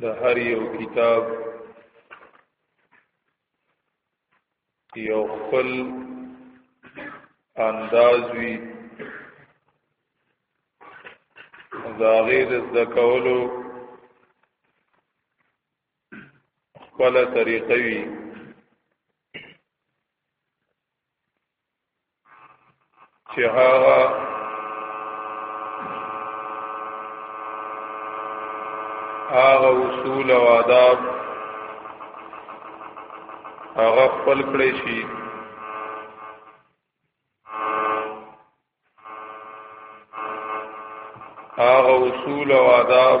د هر یو کتاب یو خپل انداز وی دا غیر د کولو خپل طریقه وی چې هغه هغه اصول او آداب هغه خپل کړی شي هغه اصول او آداب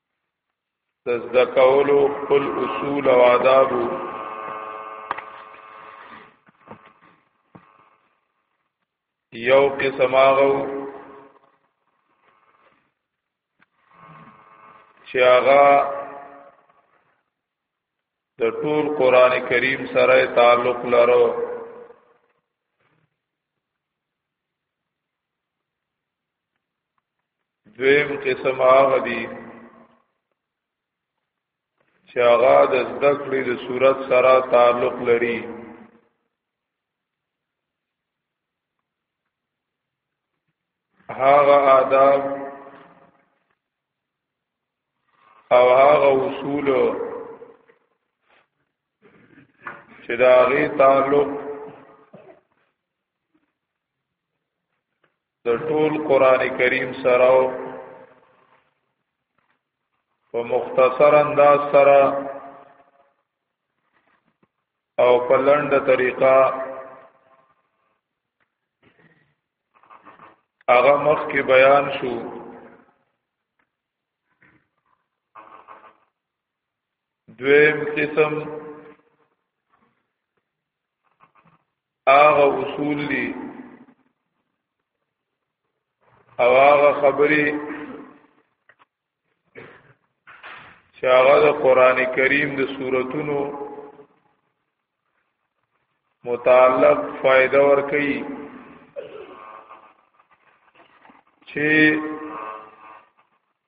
تزدکولو خپل اصول او آداب یو قسم هغه چې هغه د ټول قران کریم سره تعلق لرو دویم قسم هغه دي چې هغه د زده کړې د صورت سره تعلق لري هغه آداب او هغه اصول چې دا غي تعلق د ټول قران کریم سره په مختصر انداز سره او په لنډ طریقه هغه مخ کې بیان شو دویم قسم هغه اصول دي او هغه خبرې چې هغه د قران کریم د سوراتونو متعلق فائدہ ور کوي چې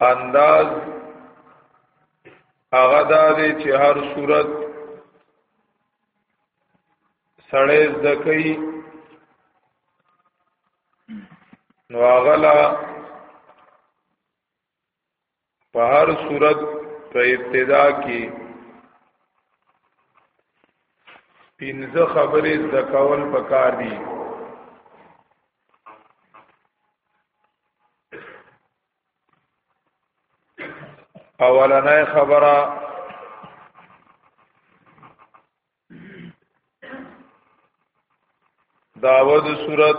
انداز هغه دا دی چې هر صورت سړی زده کوي نو هغه لا په هر صورت په ابتدا کې پنځه خبرې زده کول پکار دي اولنې خبره داود صورت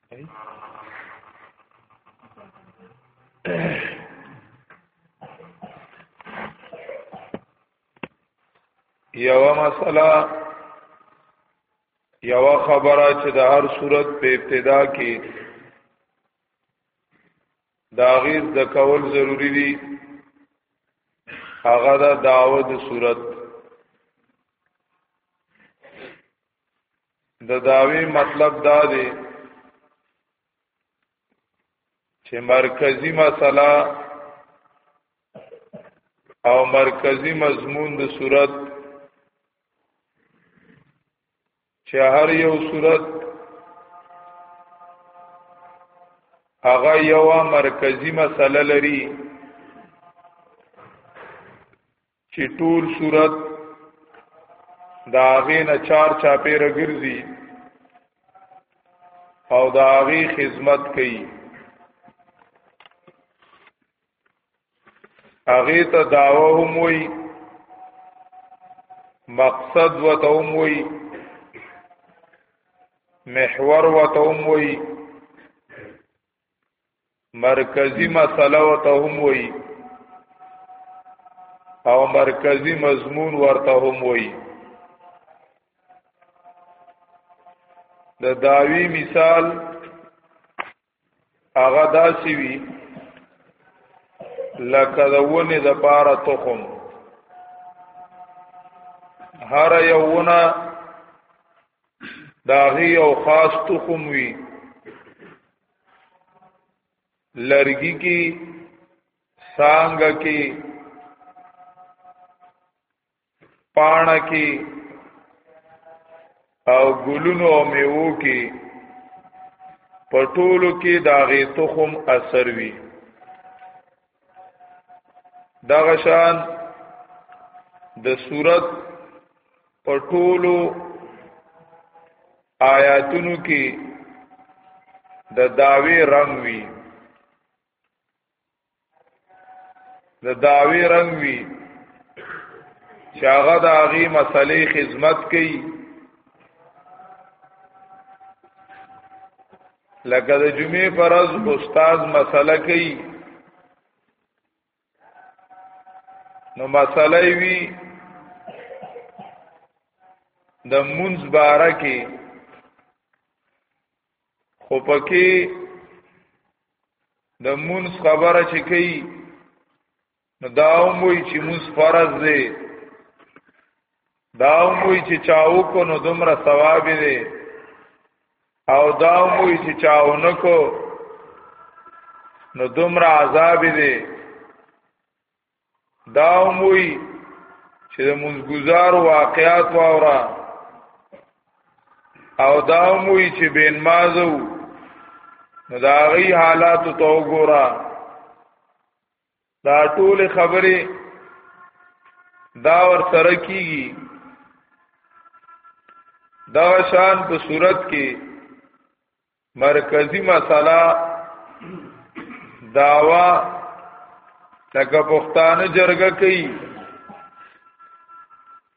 یو مسله یو خبره چې د هر صورت په ابتدا کې دا غیر د کول ضروری دي هغه دا داوود صورت د داوی مطلب دا دی چې مرکزی مسله او مرکزی مضمون د صورت چې هر یو صورت هغه یو مرکزی مسله لري چې ټول صورت دا هغه نه چار چا پیر ګرځي او دا هغه خدمت کوي هغه ته داوا هم وي مقصد وته هم وي محور وته هم وي مرکزی مسله ورته هم وای او مرکزی مضمون ورته هم وای د داوی مثال هغه داسي وی لکه د ونې د پاره تخم هر یو ونه داغي او خاص تخم وی لرګي کې سانګه کې پاڼه کې او ګلونو او میوو کې پټولو کې داغه تخم اثر وی دا غشان د صورت په ټولو آیاتونو کې د داوی رنگ وی د داوی رنگ وی چې هغه د هغه مسلې خدمت کوي لکه د جمعې پر ورځ استاد مسله کوي نو مسله وی د مونږ باره کې خو پکې د مونږ خبره چې کوي نو دا هم وی چې موږ فرض دی دا هم وی چې چاو کو نو دومره ثواب دی او دا هم وی چې چاو نکو نو دومره عذاب دی دا هم وی چې د موږ گزار واقعات واورا او دا هم وی چې بین مازو نو دا غي حالات تو ګورا دا ټول خبره دا ور سره کیږي دا شان په صورت کې مرکزی مسله داوا لکه پښتانه جرګه کوي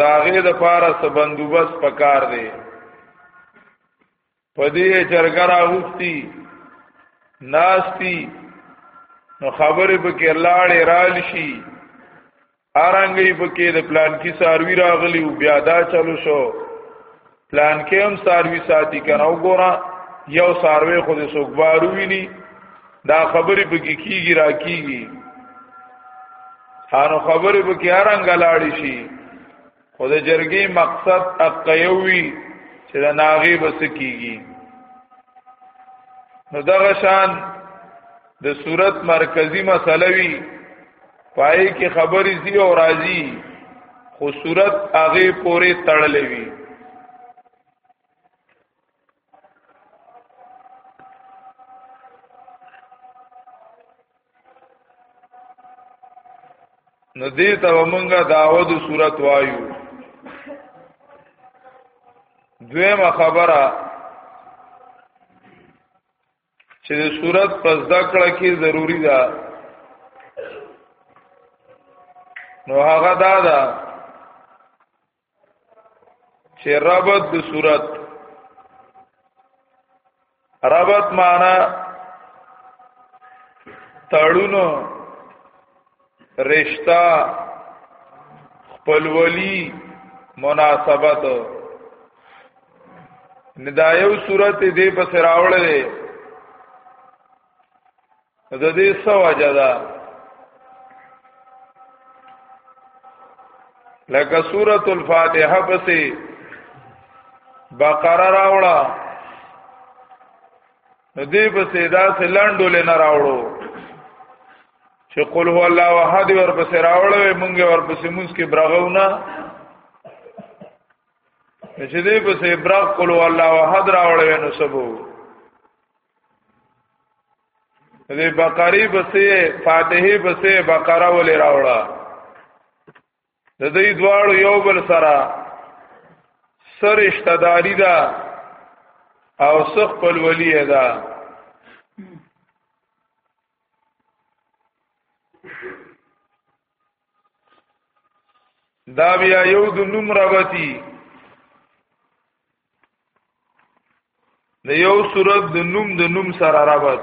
دا غي د پاره سبندوبس پکار دی پدې چرګرا وختي ناشتي نو خبرې پکې لاړې رال شي ارنګي پکې د پلان کې ساروي راغلی او بیا دا چلو شو پلان کې هم ساروي ساتي کنه وګوره یو ساروي خو دې څوک بارو ویني دا خبرې په کې کیږي را کیږي هانو خبرې په کې هرنګ لاړې شي خو د جرګې مقصد اقیوي چې د ناغي بس کیږي نو دغه شان د صورت مرکزی مسله وی پای کې خبرې زی او راضی خو صورت هغه پورې تړلې وی نو دې ته مونږه داوود صورت وایو دویمه خبره چې د صورت پس دکړه کې ضروری ده نو هغه دا ده چې ربط د صورت ربط معنا تړونو رشتہ خپلولی مناسبت ندایو صورت دې په سراوړل دې د دې سو اجازه لکه سورۃ الفاتحه پسې بقره راوړه دې پسې دا سلندول نه راوړو چې قل هو الله احد ورپسې راوړوي مونږ ورپسې مونږ کې برغونه چې دې پسې برغ قل هو الله احد راوړوي نو سبو دې بقری پسې فاتحه پسې بقره ولې راوړه د دې دواړو یو بل سره سرشت داری دا او سخ په ولی دا دا بیا یو د نوم راوتی د یو صورت د نوم د نوم سره راوت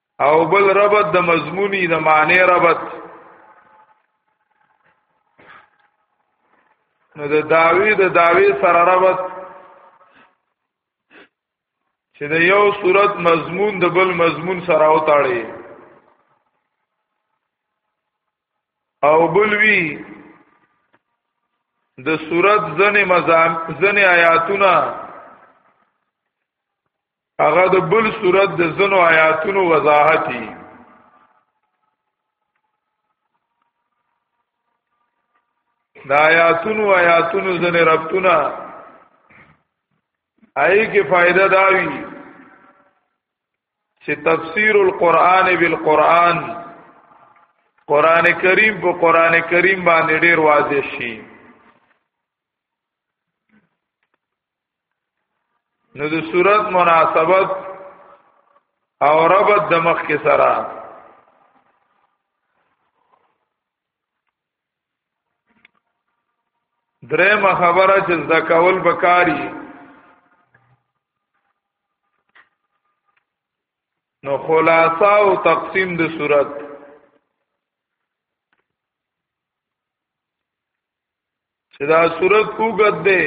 او بل ربط د مضمونی د معنی ربط نو د داوی د داوی سره ربط چې د یو صورت مضمون د بل مضمون سره اوتاړي او بل وی د صورت ځنې مزام ځنې آیاتونه هغه د بل صورت د زنو آیاتونو وضاحت دی د آیاتونو آیاتونو زنه ربطونه آی کې فائدہ داوی چې تفسیر القرآن بالقرآن قران کریم په قران کریم باندې ډیر واضح شي نو د صورت مناسبت او ربط د مخ کې سره درېمه خبره چې زکول بکاری نو خلاصہ او تقسیم د صورت چې دا صورت وګد دی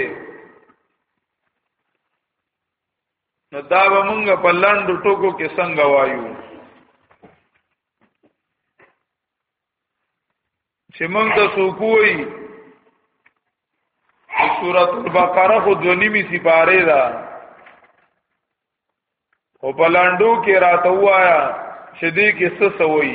نو دا به مونږ په لاندو ټکو کې څنګه وایو چې مونږ ته سوکوي سورۃ البقره خو د نیمه سپاره ده او په لاندو کې راته وایا چې دې کې څه سوي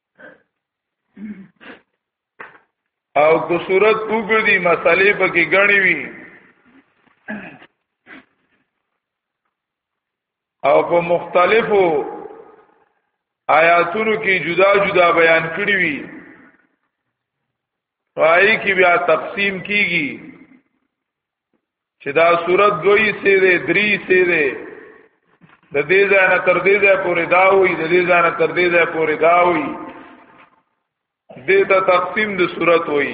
او کو صورت وګړي مسالې پکې غني وي او په مختلفو آیاتونو کې جدا جدا بیان کړی وي پای کې بیا تقسیم کیږي چې دا صورت دوی سي دي دري سي دي د دې ځای نه تر دې ځای پورې دا وي د دې ځای نه تر دې ځای پورې دا وي دې ته تقسیم د صورت وي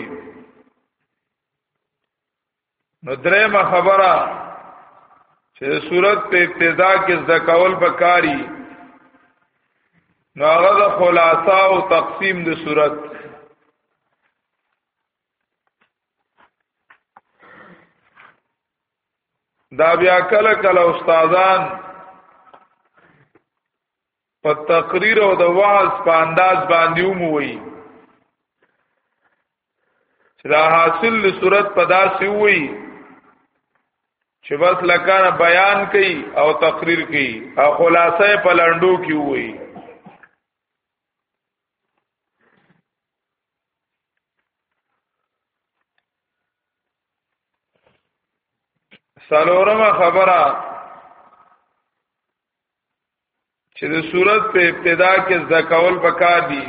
نو درېمه خبره چې صورت په ابتدا کې ځکول بکاری نو هغه د خلاصا او تقسیم د صورت دا بیا کله کله استادان په تقریر او د وعظ په انداز باندې وموي چې دا حاصل صورت په داسې وي چې بس لکانه بیان کوي او تقریر کوي او خلاصه په لندو کې وي سلورم خبره چې د صورت په ابتدا کې زده کول پکار دي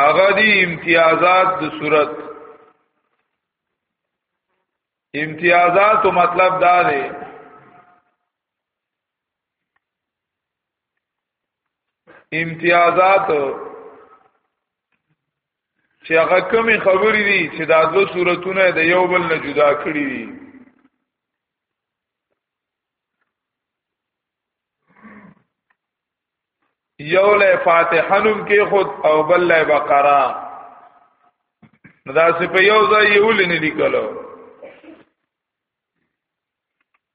هغه دي امتیازات د صورت امتیازات مطلب دا دی امتیازات چې هغه کمی خبرې دي چې دا دوه صورتونه د یو بل نه جدا کړی دي یو له فاتحه نوم کې خود او بل له بقره دا څه په یو ځای یو لنی لیکلو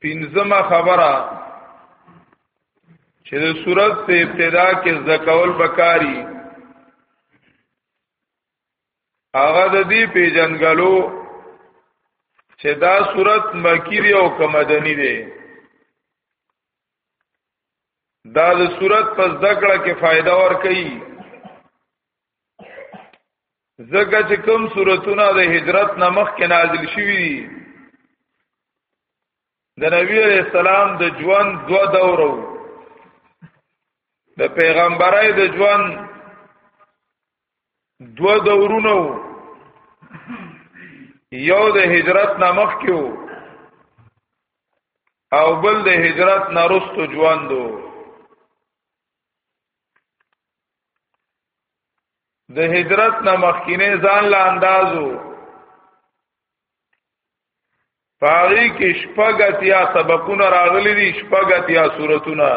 پنځمه خبره چې د صورت په ابتدا کې ذکول بکاری هغه د دې پیجنګلو چې دا صورت مکی دی او کمدنی دی دا د صورت پس دکړه کې فائدہ ور کوي زګه چې کوم صورتونه د هجرت نامخ کې نازل شوي دي د نبی عليه السلام د ژوند دو دورو د پیغمبرای د ژوند دو دورونو یو د هجرت نامخ کې او بل د هجرت نارستو ژوندو د هجرت نه مخکینه ځان لا اندازو پاری کې شپږت یا سبقونه راغلي دي شپږت یا سورتونه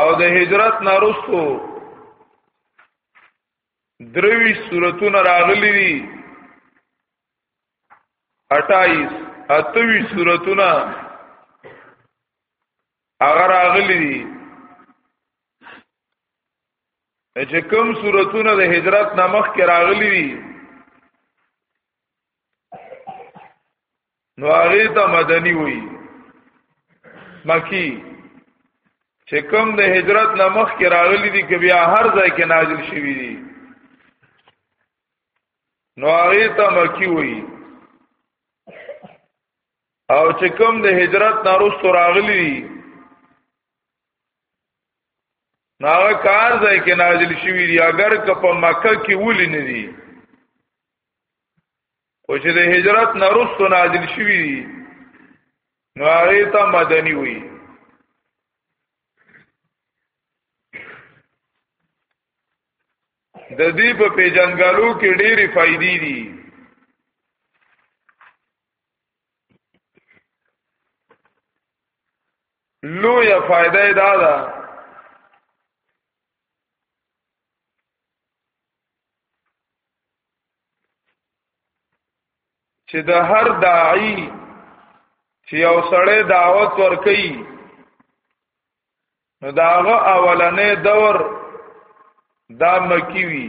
او د هجرت نه رسو دروي سورتونه راغلي دي 28 اتوي سورتونه هغه راغلي دي چې کوم صورتونه د هجرت نامخ کې راغلي دي نو هغه ته مدني وي مکی چې کوم د هجرت نامخ کې راغلي دي کې بیا هر ځای کې نازل شوي دي نو هغه ته مکی وي او چې کوم د هجرت نارستو راغلی دي ناغه کار ځای کې نازل شوی دی اگر که په مکه کې ولې نه دي او چې د هجرت نارستو نازل شوی دی نو هغه ته مدني وي د دې په پیجنګالو کې ډېری فائدې دي لوی فائدہ دا ده چې د هر داعی چې یو سړی دعوت ورکي نو داغه اولنې دور دا مکی وی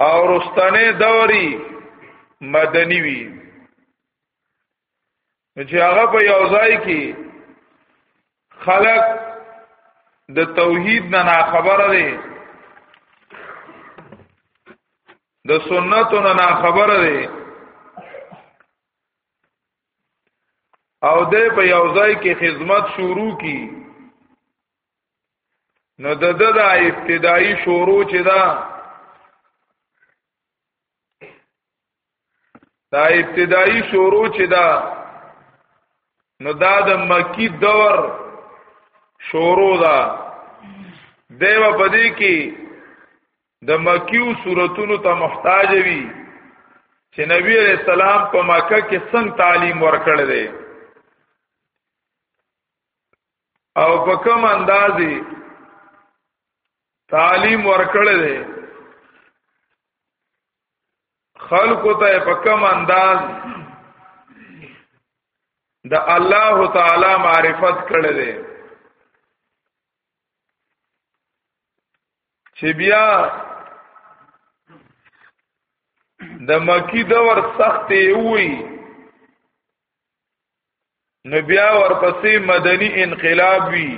او رستنه دوري مدني وي چې هغه په یو ځای کې خلق د توحید نه ناخبره دي د سنتو نه ناخبره دي او د په یو ځای کې خدمت شروع کی نو د د د ابتدایي شروع چې دا دا ابتدایي شروع چې دا نو دا د مکی دور شروع دا دیو پدې کې د مکیو صورتونو ته محتاج وي چې نبی علیہ السلام په مکه کې څنګه تعلیم ورکړ دی او په کوم اندازې تعلیم ورکړل دي خلق ته په کوم انداز د الله تعالی معرفت کړل دي چې بیا د مکی دور سخت وي نو بیا ورپسې مدني انقلاب وی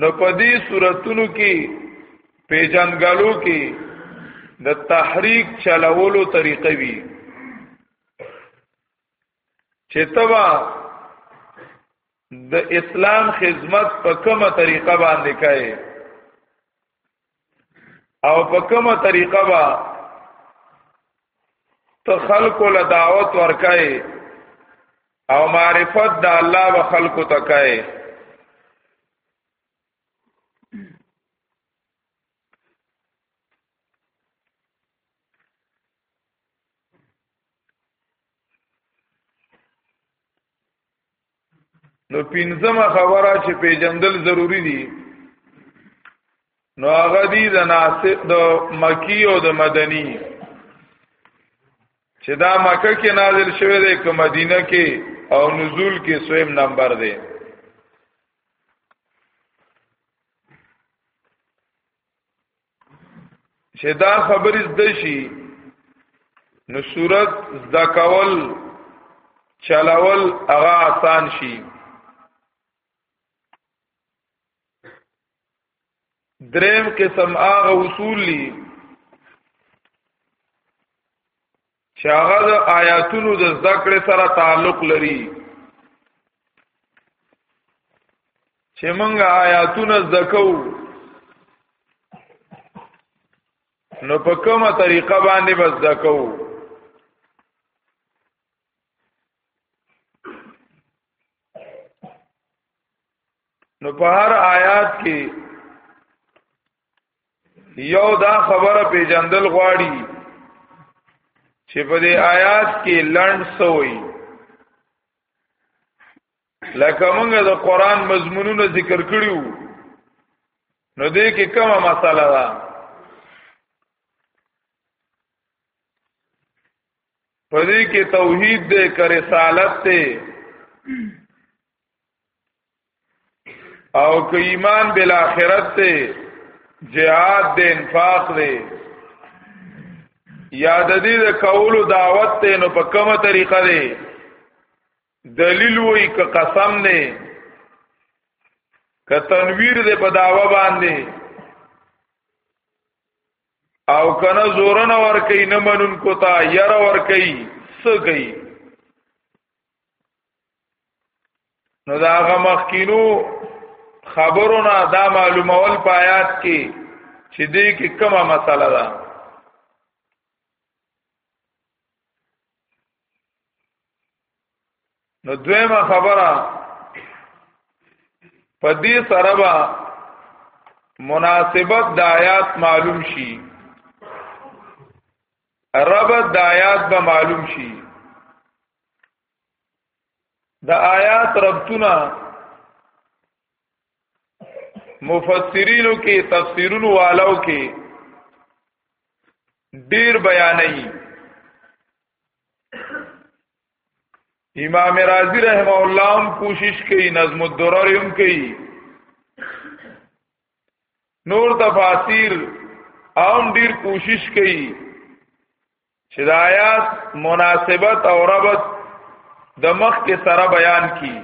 نو په دې صورتونو کې پیجنګلو کې د تحریک چلولو طریقې وی چې تبا د اسلام خدمت په کومه طریقه باندې کوي او په کومه طریقه با ته خلکو له دعوت ورکای او معرفت د الله به خلکو ته کوي نو پنځمه خبره چې پیجندل ضروری دي نو هغه دي د ناسب د مکی او د مدنی چې دا مکه کې نازل شوی دی که مدینه کې او نزول کې سویم نمبر دی چې دا خبرې زده شي نو صورت زده کول چلاول هغه آسان شي دریم قسم هغه اصول دي چې هغه د آیاتونو د زده کړې سره تعلق لري چې موږ آیاتونه زده کوو نو په کومه طریقه باندې بس زده کوو نو په هر آیات کې یو دا خبره پیجندل غواړي چې په دې آیات کې لند سوی لکه موږ د قران مضمونونه ذکر کړیو نو دې کې کومه مساله ده پدې کې توحید دې کرے رسالت ته او که ایمان بالاخرت ته جهاد د انفاق دی یا د دې د کولو دعوت ته نو په کومه طریقه دی دلیل وای که قسم نه که تنویر دې په داوا باندې او کنه زورن ور کوي نه منون کو تا ير ور کوي څه کوي نو دا هغه مخکینو خبرونه دا معلومول پایات کې چې دې کې کومه مسله ده نو دویمه خبره په دې سره به مناسبت د آیات معلوم شي ربط د آیات به معلوم شي د آیات ربطونه مفسرینو کې تفسیرونو والو کې ډیر بیانې امام رازی رحم الله هم کوشش کوي نظم الدرر هم کوي نور تفاسیر هم ډیر کوشش کوي چې د آیات مناسبت او ربط د مخ کې سره بیان کی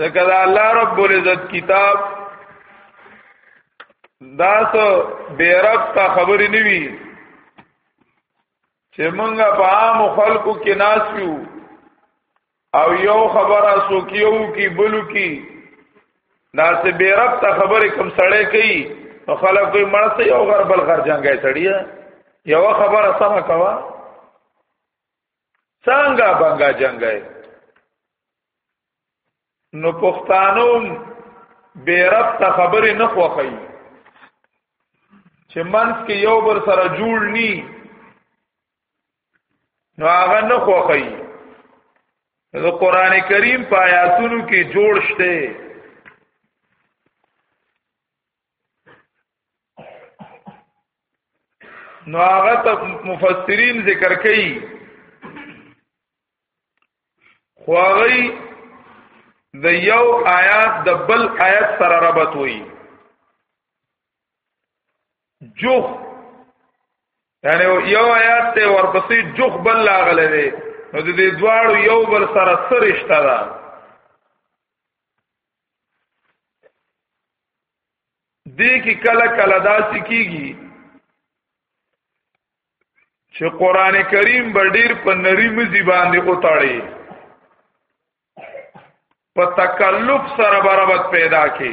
ځکه دا الله رب العزت کتاب دا سو بے رب تا خبرې نیوی چې مونږه په عام خلکو کې ناس یو او یو خبره سوکیو کی بلو کی دا سه بیرب ته خبرې کوم سړی کوي نو خلک کوئی مرسته یو غر بل غر جنگای سړی یو خبره سم کوا څنګه بنګا جنگای نو پښتانو بیرب ته خبرې نه خوخی چې منس کې یو بر سره جوړ نی نو هغه نه خوخی د قران کریم په آیاتونو کې جوړ شته نو هغه ته مفسرین ذکر کوي خو هغه د یو آیات د بل آیات سره ربط وي جوخ یعنی یو آیات ته ورپسې جوخ بل لاغله دی نو د دې دواړو یو بل سره سرشته ده دې کې کله کله داسې کیږي چې قران کریم بر ډیر په نری مزي باندې اوتاړي په تکلف سره برابر پیدا کی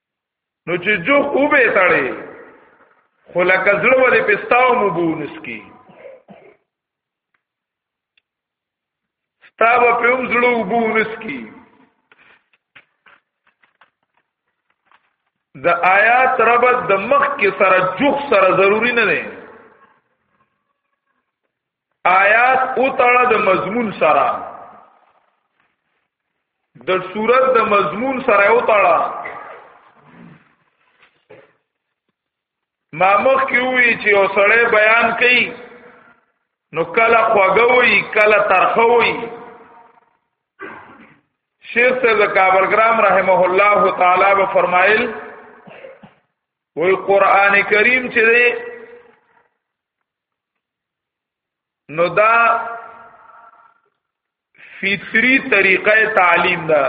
نو چې جو او به تړي خو لکه زړه ولې پستاو مو بونس کی ستاب په هم زړه وبونس کی د آیات ربط د مخ کې سره جوخ سره ضروری نه دی آیات او تړه د مضمون سره د صورت د مضمون سره او تړه ما مخ کې وی چې او سړی بیان کړي نو کله خوګوي کله ترخوي شیخ صاحب کابلګرام رحمه الله تعالی به فرمایل وی قران کریم چې دی نو دا فطری طریقه تعلیم ده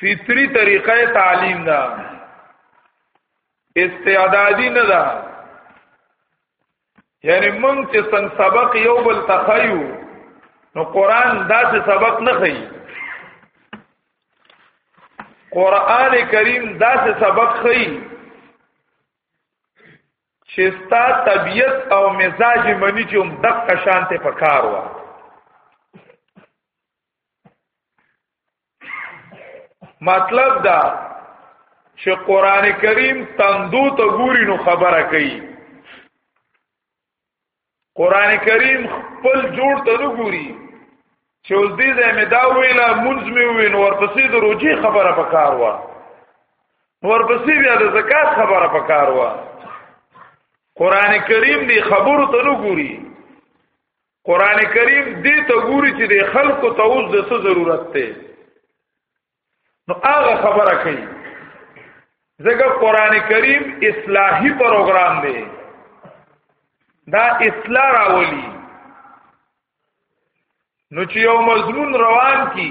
فطری طریقه تعلیم ده استعدادی نه ده یعنی مونږ چې څنګه سبق یو بل تخیو نو قران دا چې سبق نه خي قران کریم دا چې سبق خي چې ستا طبیعت او مزاج منی چې هم دغه شانته پکار و مطلب دا چې قران کریم تندو ته ګوري نو خبره کوي قران کریم خپل جوړ ته نه ګوري چې اوس دې ځای مې دا ویله مونږ مې وین ورپسې د روجي خبره پکار و ورپسې بیا د زکات خبره پکار و قران کریم دې خبرو ته نه ګوري قران کریم دې ته ګوري چې د خلکو ته اوس د څه ضرورت دی نو هغه خبره کوي ځکه قران کریم اصلاحي پروګرام دی دا اصلاح راولي نو چې یو مضمون روان کی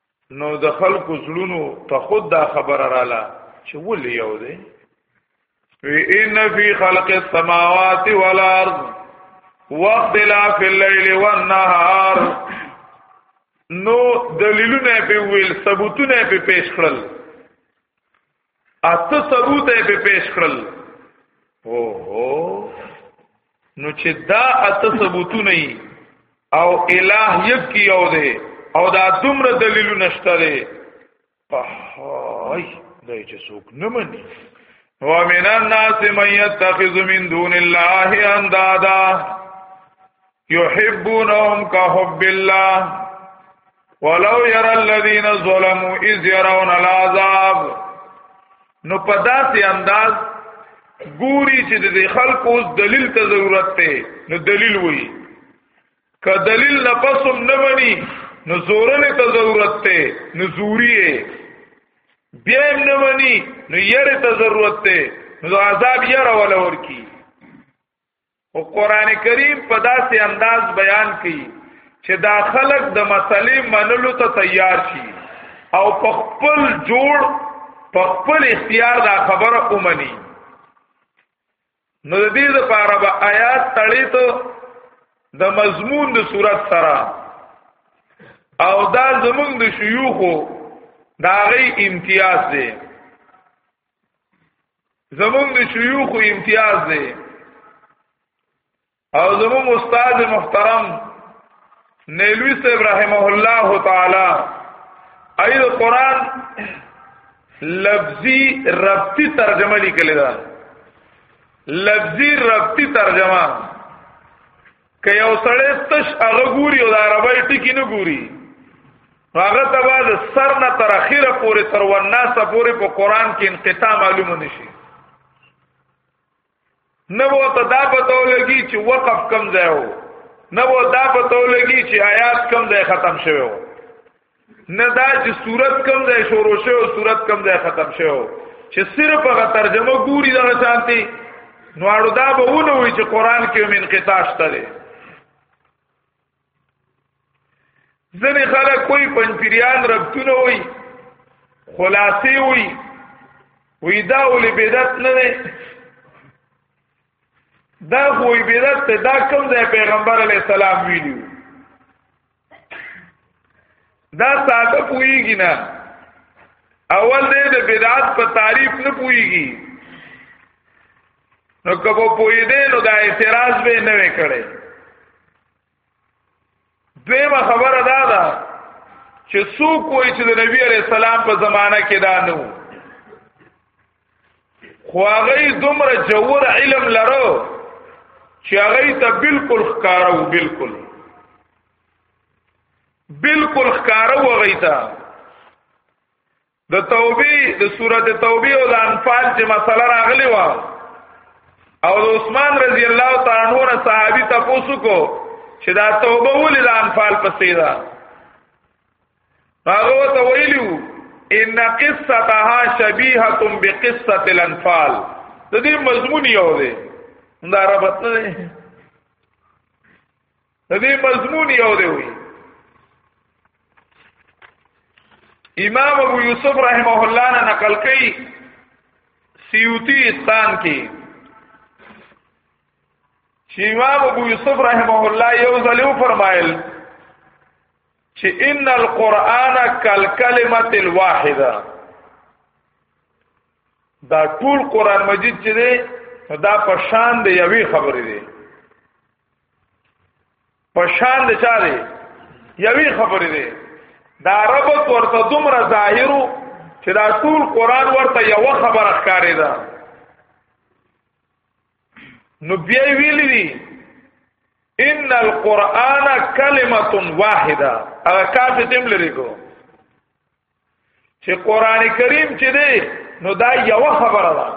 نو د خلکو زړونو ته خود دا خبره رااله چې ولې یو دی وی ان فی خلق السماوات والارض واختلاف الليل والنهار نو دلیلونه په ویل ثبوتونه په پیش کړل اته ثبوت یې په پیش کړل او هو نو چې دا اته ثبوتونه او الہ یک کیو دی او دا دومره دلیلونه شته دی پهای دای چې څوک نه مني ومن الناس من يتخذ من دون الله اندادا يحبونهم كحب الله ولو يرى الذين ظلموا اذ يرون العذاب نو په داسې انداز ګوري چې د خلکو اوس دلیل ته ضرورت ته نو دلیل وایي که دلیل نه پسوم نه مني نو زورنه ته ضرورت ته نو زوري بیا هم نه مني نو یره ته ضرورت ته نو عذاب یره ولا ورکی او قران کریم په داسې انداز بیان کړي چې دا خلک د مسلې منلو ته تیار شي او په خپل جوړ په خپل اختیار دا خبره اومني نو د دې لپاره به آیات تړي ته د مضمون د صورت سره او دا زمونږ د شيوخو دا غي امتیاز دی زمونږ د شيوخ امتیاز دی او زمونږ استاد محترم نیلوی صاحب رحمه الله تعالی اې د قران لفظي ربطي ترجمه لیکل ده لفظي ربطي ترجمه که یو سړی تش هغه ګوري او د عربی ټکی نه ګوري هغه ته بعد سر نه تر اخره پورې تر وناسه پورې په قران کې انقطاع معلوم نشي نه وو ته دا پته ولګي چې وقف کم ځای وو نه وو دا پته ولګي چې آیات کم ځای ختم شوی وو نه دا چې صورت کم ځای شروع شو صورت کم ځای ختم شو چې صرف هغه ترجمه ګوري دا شانتي نو اړو دا به ونه وي چې قران کې من انقطاع شته لري ځنې خلک کوئی پنځپیران ربطونه وي خلاصې وي وی دا ولې بدعت نه نه دا خو عبادت ته دا کوم ځای پیغمبر علی السلام ویلو دا ساده پویږي نه اول دې د بدعت په تعریف نه پویږي نو کبو پوی دې نو دا اعتراض به نه وکړي دویمه خبره دا ده چې څوک وایي چې د نبی علی السلام په زمانہ کې دا نه وو خو هغه دومره جوور علم لرو چې هغه ته بالکل ښکارو بالکل بالکل ښکارو هغه ته د توبې د سورته توبې او د انفال چې مسله راغلی و او د عثمان رضی الله تعالی عنہ نه صحابي تاسو کو چې دا توبه ولې د انفال پسې ده هغه ته ویلو ان قصتها شبيهه بقصه الانفال د دې مضمون یو دی دا ربط نه دی د دې مضمون یو دی وی امام ابو یوسف رحمه الله نه نقل کړي سیوطی استان کې چې امام ابو یوسف رحمه الله یو ځل فرمایل چې ان القرآن کلکلمت الواحده دا ټول قرآن مجید چې دی دا په شان دی یوې خبرې دی په شان د چا دی یوی خبرې دی دا ربط ورته دومره ظاهرو چې دا ټول قران ورته یو خبره ښکارې ده نو بیا ویلی دی ان القرآن کلمه واحده هغه کافه تم لري کو چې قران کریم چې دی نو دا یو خبره ده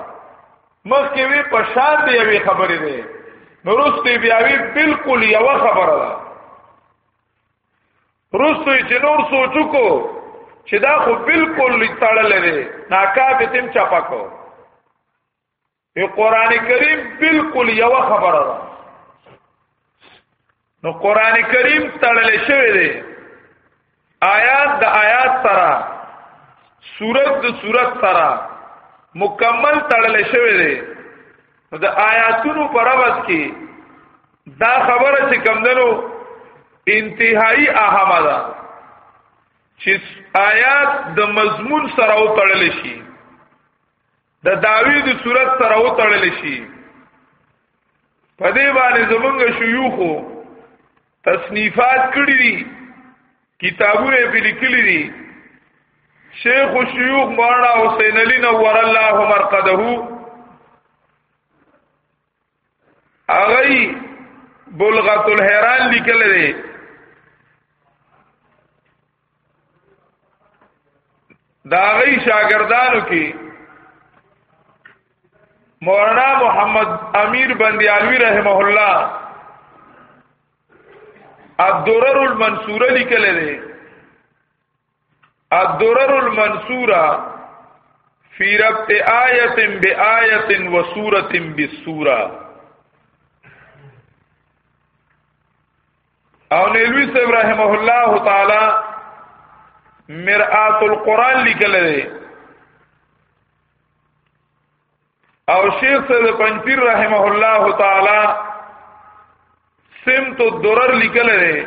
مخکې وی په شان دی یوې خبرې دی نو رستوی بیا وی بالکل یو خبره ده رستوی چې نور سوچو کو چې دا خو بالکل تړلې ده ناکا به تم چا پکو په قران کریم بالکل یو خبره ده نو قران کریم تړل شوی دی آیات د آیات سره صورت د صورت سره مکمل تړل شوی دی نو د آیاتونو پر اوس کې دا خبره چې کمندنو انتهایی اهمه ده چې آیات د مضمون سره وتړل شي د داوی د صورت سره او تړل شي په دې باندې زمونږ شيوخو تصنیفات کړی دي کتابونه په لیکلي دي شیخ الشیوخ مولانا حسین علی نور الله مرقده اغی بلغت الحیران لیکل دی دا غي شاګردانو کې مولانا محمد امیر بندیالوی رحمه الله الدرر المنصوره لیکل دي الدرر المنصوره فی ربط آیت بی آیت و سورت بی سورا او نیلوی صاحب رحمه الله تعالی مرآت القرآن لکل دی او شیخ صاحب پنجپیر رحمه الله تعالی سمت الدرر لکل دی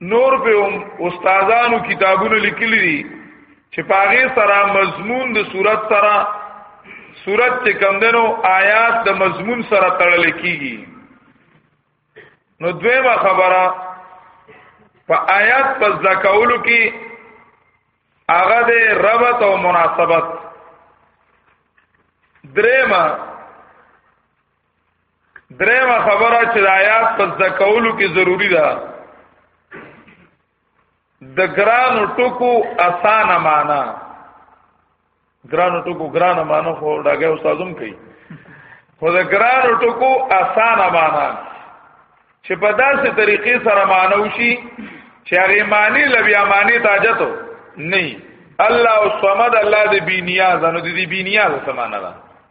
نور به هم استادانو کتابونو لیکلي دي چې پاغه سره مضمون د صورت سره صورت چې کم دنو آیات د مضمون سره تړل کیږي نو دویمه خبره په آیات پس د کولو کې هغه د ربط او مناسبت درېما درېمه خبره چې د آیات په ځکولو کې ضروری ده د ګرانو ټکو اسانه معنا ګرانو ټکو ګرانه معنا خو داګه استادوم کوي خو د ګرانو ټکو اسانه معنا چې په داسې طریقې سره معنا وشي چې هغه معنی لبیا معنی تاجتو نه الله او صمد الله دې بی نیاز نو دې بی نیاز سمانه ده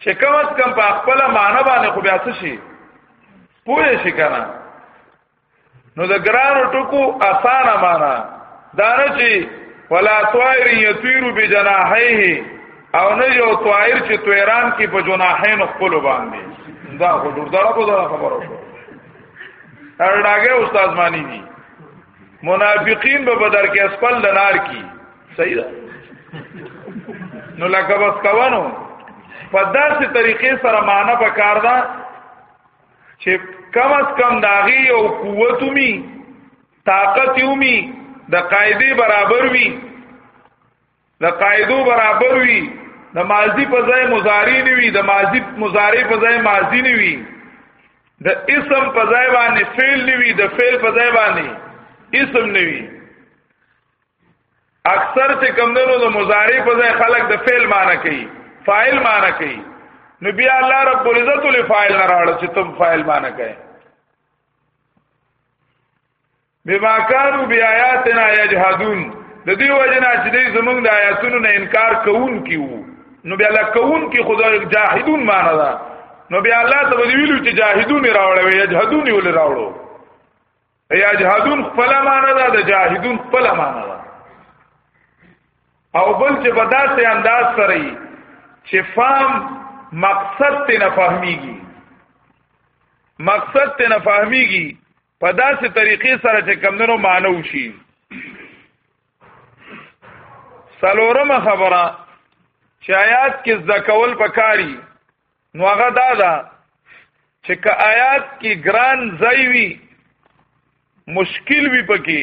چې کم از کم په خپل معنی باندې خو بیا څه شي پوه شي کنه نو د ګرانو ټکو اسانه معنی دا نه چې ولا طائر یطیر بجناحیه او نه یو طائر چې طیران کې په جناحین خپل باندې دا خو ډور دا په خبرو شو هر ډاګه استاد مانی دي منافقین به بدر کې اسپل د نار کی صحیح ده نو لکه بس کوانو په داسې طریقې سره معنا په کار ده چې کم از کم داغي او قوت می طاقت می د قاعده برابر وي د قاعدو برابر وي د ماضی په ځای مضاری نه وي د ماضی مضاری په ځای ماضی نه وي د اسم په ځای باندې فعل نه وي د فعل په ځای باندې اسم نه وي اکثر چې کمندونو د مضاری په ځای خلق د فعل معنی کوي فاعل معنی کوي نو بیا الله رب العزت له فاعل نه راړ چې تم فاعل معنی کوي بما كانوا بآياتنا يجحدون د دې وجنه چې دې زمونږ د آیاتونو نه انکار کوون کیو نو بیا الله کوون کی خدای جاهدون معنا ده نو بیا الله ته ویلو چې جاهدون راوړل یجحدون ول راوړو یجحدون خپل معنا ده د جاهدون خپل معنا ده او بل چې په داسې انداز سره چې فهم مقصد ته نه فهميږي مقصد ته نه فهميږي په داسې طریقې سره چې کمندونو مانو شي سلورم خبره چې آیات کې ځکول پکاري نو هغه دا ده چې که آیات کې ګران ځای وي مشکل وي پکې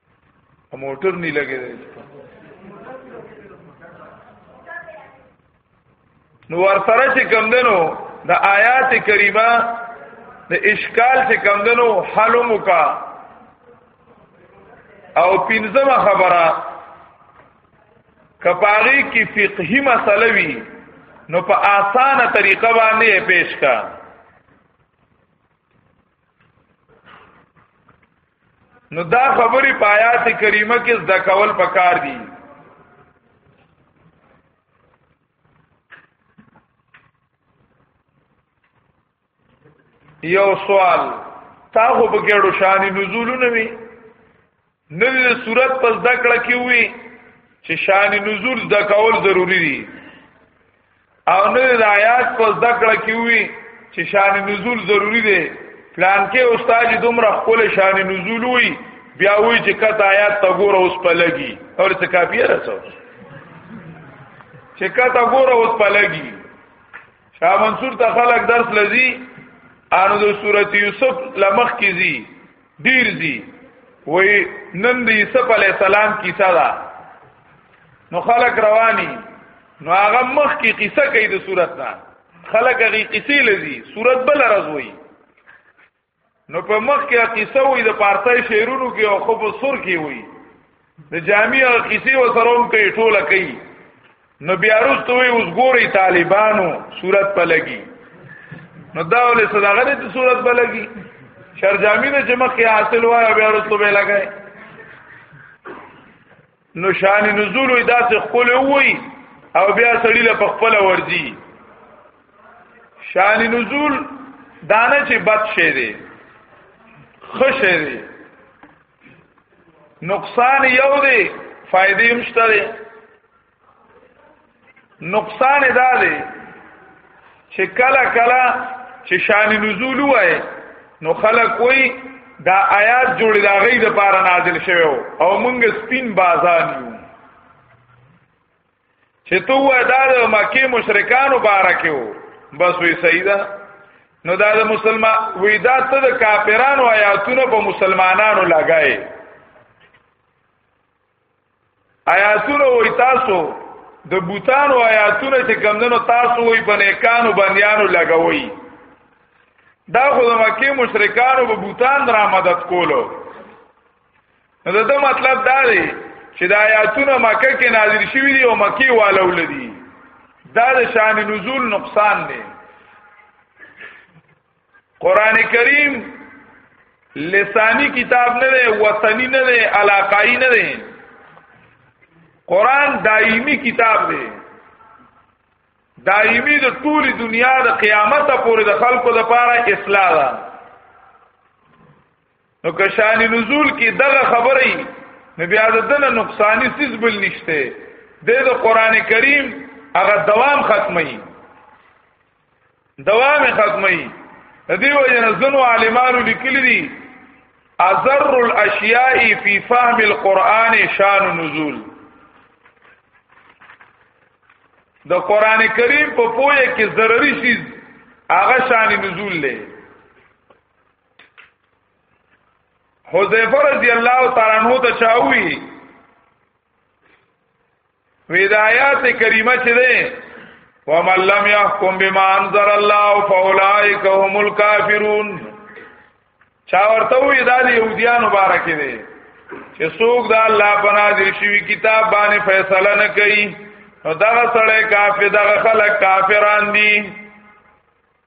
موټر نه لګي دی نو ور سره چې کم دنو د آیات کریمه د اشکال چې کم دنو حل مکا او پنځمه خبره کپاری کی فقهی مسله وی نو په اسانه طریقه باندې پیش کا نو دا خبرې په آیات کریمه کې زده کول پکار دي یو سوال تا خو په ګړو شان نزولونه وی نوی د صورت په زده کړه کې وي چې شان نزول زده کول ضروری دي او نوی د آیات په زده کړه کې وي چې شان نزول ضروری دي پلان کې استاد دومره خپل شان نزول وي بیا وی چې کته آیات ته ګوره اوس په لګي اور څه کافی رسو چې کته ګوره اوس په لګي شاه منصور ته خلک درس لذي انو د سورته یوسف لمخ کیږي ډیر دي وای نن د یوسف علی السلام کیسه ده نو خلق رواني نو هغه مخ کی قصه کوي د صورت نه خلق هغه قصې لذي صورت بل راځوي نو په مخ کې قصه وي د پارتای شعرونو کې او خو په سر کې وي د جامع او قصې و سروم کوي ټوله کوي نو بیا وروسته وي اوس ګوري طالبانو صورت په لګي نو دا ولې صداغه دې صورت په لګي شر جامع نه چې مخکې حاصل وای بیا وروسته به لګي نو شان نزول وي داسې خپل وي او بیا سړی له خپل ورځي شان نزول دانه چې بد شه دی خوش دی نقصان یو دی فائدې هم شته دی نقصان دا دی چې کله کله چې شان نزول وای نو خلک وای دا آیات جوړی دا غي د پاره نازل شوی او مونږ سپین بازان یو چې تو وای دا د مکی مشرکانو بارکه وو بس وی سیدا نو دا د مسلمان وی دا ته د کافرانو آیاتونه په مسلمانانو لګای آیاتونه وی تاسو د بوتانو آیاتونه چې کمندونو تاسو وی په نیکانو بندیانو لګوي دا خو د مکی مشرکانو په بوتان را مدد کولو نو دا, دا مطلب دا دی چې دا آیاتونه مکه کې نازل شوي دي او مکی والو لدی دا د شان نزول نقصان دی قران کریم لسانی کتاب نه دی وطنی نه دی علاقائی نه دی قران دایمی کتاب دی دایمی د ټولي دنیا د قیامت پورې د خلکو لپاره اصلاح ده نو که شان نزول کې دغه خبرې نو بیا د دنه نقصانی سیز بل نشته د د قران کریم هغه دوام ختمي دوام ختمي دی وجنه زنو عالمانو لیکلی دي ازر الاشیاء فی فهم القرآن شان نزول د قران کریم په پوهه کې ضروري شي هغه شان نزول لري حذیفه رضی الله تعالی عنہ ته چاوي ودایات کریمه چې ده ومن لم يحكم بما انزل الله فاولئك هم الكافرون چا ورته وی دا دی يهوديان مبارک دي چې څوک دا الله پنا دي شي کتاب باندې فیصله نه کوي نو دا سره کافر دا خلک کافران دي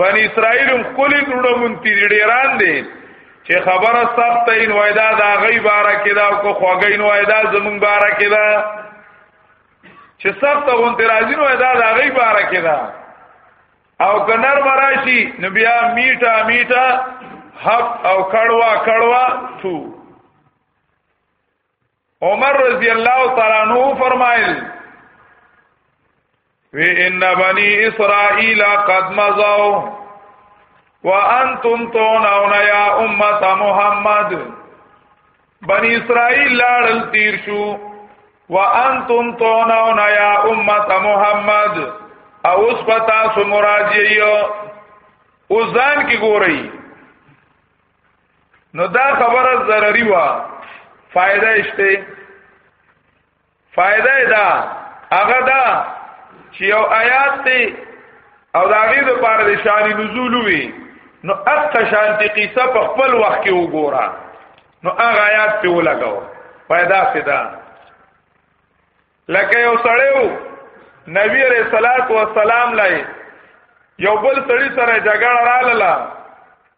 بنی اسرائیل هم کلی ګړه مونتی ډیران دی چې خبره سخت این وایدا دا غي بارا کې دا کو خوګین وایدا زمون بارا کې دا چې سخت غون ترازین وایدا دا غي بارا کې دا او کنر مراشی نبیا میټا میټا حق او کړوا کړوا تو عمر رضی الله تعالی عنہ فرمایل وی ان بنی اسرائیل قد مزوا وانتم تونون یا امت محمد بنی اسرائیل لاړل تیر شو وانتم تونون یا امت محمد او اس پتا سو مراجعیو او ځان کی ګورئی نو دا خبره ضروري وا فائدہ شته فائدہ دا هغه دا چې یو آیات دی او دا غي د پاره د شان نزول وي نو اق شانتی قصه په خپل وخت کې وګوره نو هغه آیات په ولګاو فائدہ څه ده لکه یو سړیو نبی علیہ الصلات والسلام لای یو بل سړی سره جګړه رااله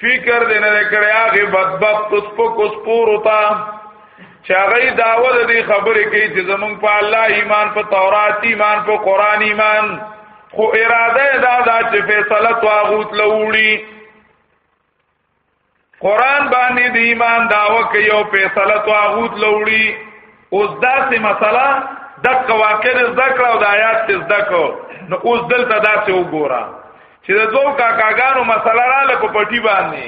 فکر دې نه کړی هغه بدبخت اوس په کوس پور وتا چې هغه داوود دې خبرې کوي چې زمونږ په الله ایمان په تورات ایمان په قران ایمان خو اراده دا دا چې فیصله طاغوت لوړي قران باندې د ایمان داوه کوي او فیصله طاغوت لوړي اوس داسې مسله د قواقع ذکر او د آیات ذکر نو اوس دلته داسې وګوره چې د دوه کاکاګانو مسله را لکه پټي باندې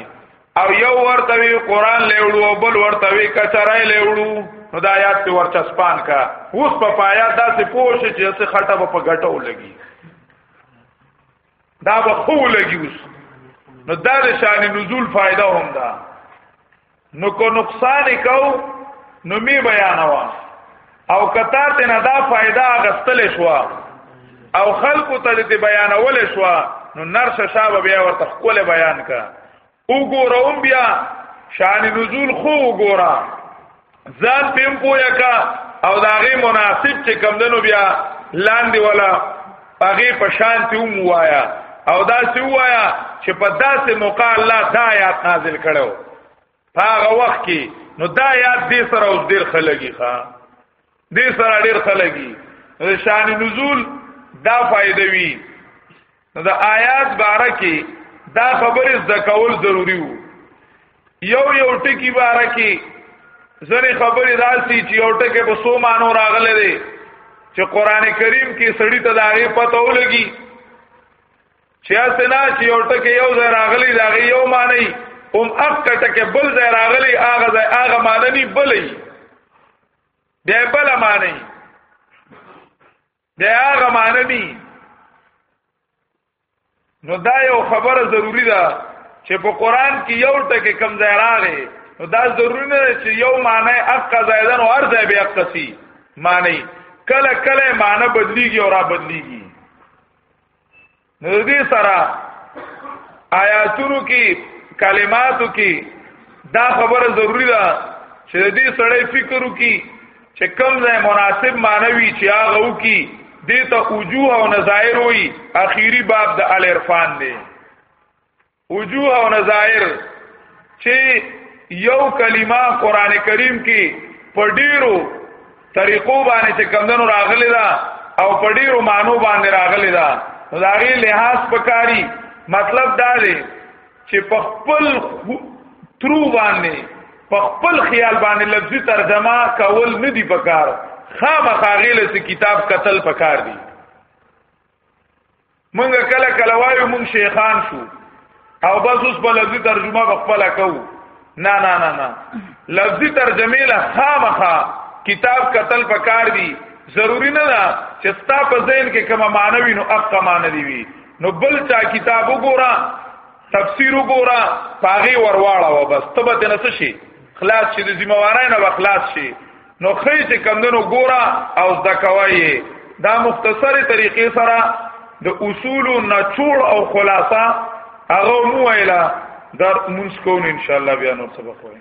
او یو ورته وی قران لیوړو او بل ورته وی کچرای لیوړو نو دا آیات په ورچا سپان کا اوس په پایا داسې پوښ چې څه خټه په غټو لګي دا به خو لګیوس نو دا د شان نزول فائدہ هم ده نو کو نقصان کو نو می بیانوا او کتا ته نه دا فائدہ غستل شو او خلق ته دې بیانول شو نو نرشه شابه بیا ورته خپل بیان کا وګورم بیا شان نزول خو وګورا ځان پم پویا کا او داغه مناسب چې کم دنو بیا لاندې ولا هغه په شان ته وایا او دا سی وایا چې په داسې موقع الله دا آیات نازل کړو هغه وخت کې نو دا آیات دې سره اوس ډیر خلګي ښا دې سره ډېر خلګي شان نزول دا فائدہ وی نو دا آیات بارکی دا خبره زکول ضروری وو یو یو ټکی بارکی زری خبره داسي چې یو ټکی په سو مانو راغله دي چې قران کریم کې سړی ته داغه پته ولګي چې اسنا چې یو ټکی یو ځای راغلی داغه یو معنی هم اک ټکی بل ځای راغلی هغه ځای هغه معنی بلې دی بل معنی دی هغه معنی دی نو دا یو خبره ضروری ده چې په قران کې یو ټکی کم ځای راغی نو دا ضروری نه چې یو معنی اق زیدن او هر ځای به اق سی معنی کله کله معنی بدلیږي او را بدلیږي نو دې سره آیاتونو کې کلماتو کې دا خبره ضروری ده چې دې سړی فکر وکړي چې کم ځای مناسب مانوي چې هغه وکړي دې ته وجوه او نظائر وي اخیری باب د العرفان دی وجوه او نظائر چې یو کلمه قران کریم کې په ډیرو طریقو باندې چې کمندونو راغلی دا او په ډیرو مانو باندې راغلی دا نو دا غي لحاظ پکاري مطلب دا دی چې په خپل ترو باندې په خپل خیال باندې لفظي ترجمه کول نه دی پکار خامخا غیله چې کتاب قتل پکار دی مونږ کله کله وایو مونږ شیخان شو او بس اوس په لفظي ترجمه خپل کو نه نه نه نه لفظي ترجمه له خامخه کتاب قتل پکار دی ضروری نه ده چې ستا په ذهن کې کومه معنی نو اق معنی دی وی نو بل چا کتاب وګورا تفسیر وګورا پاغي ورواړه و بس تبه دې نه شي خلاص شي د ذمہ وارای نه خلاص شي نو خې چې کمندونو ګورا او دکوي دا مختصره طریقې سره د اصول نچوړ او خلاصه هغه مو ویلا در مونږ کوو ان شاء الله بیا نو سبق وایي